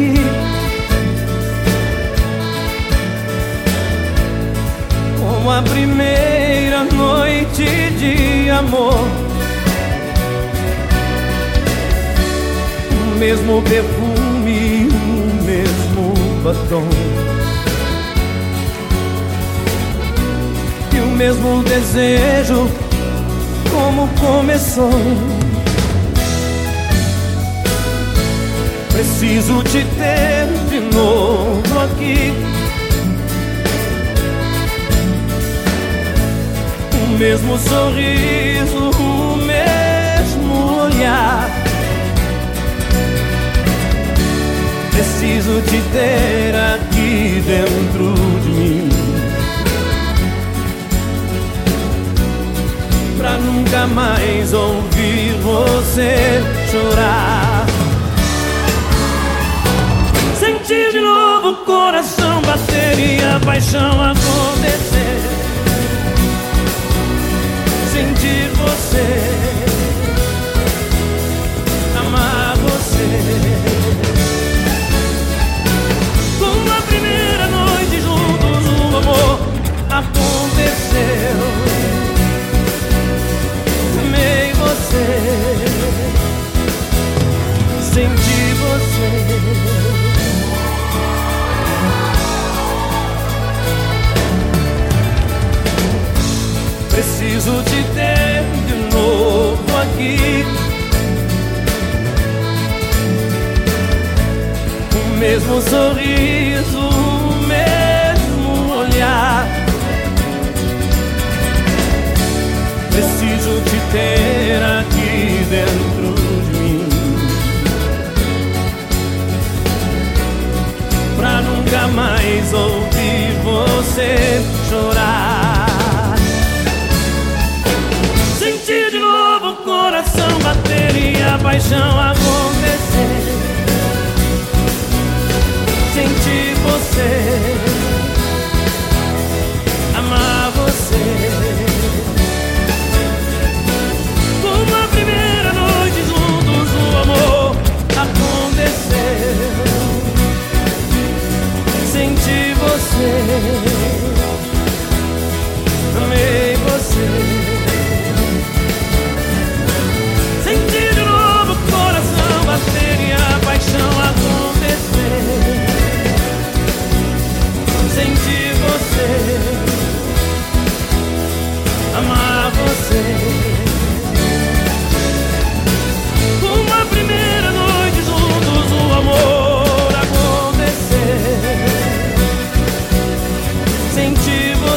aqui. Como a primeira noite de amor. O mesmo perfume, o mesmo batom. E o mesmo desejo, como começou. Preciso te ter de novo aqui. O mesmo sorriso, o mesmo olhar. Preciso te ter aqui dentro de mim. Pra nunca mais ouvir você chorar. Paixão acontecer. Sentir você, amar você. Como a primeira noite juntos o amor aconteceu. Amei você, senti você. Te ter de novo aqui. O mesmo sorriso, o mesmo olhar. Preciso te ter aqui dentro de mim. Pra nunca mais ouvir você chorar.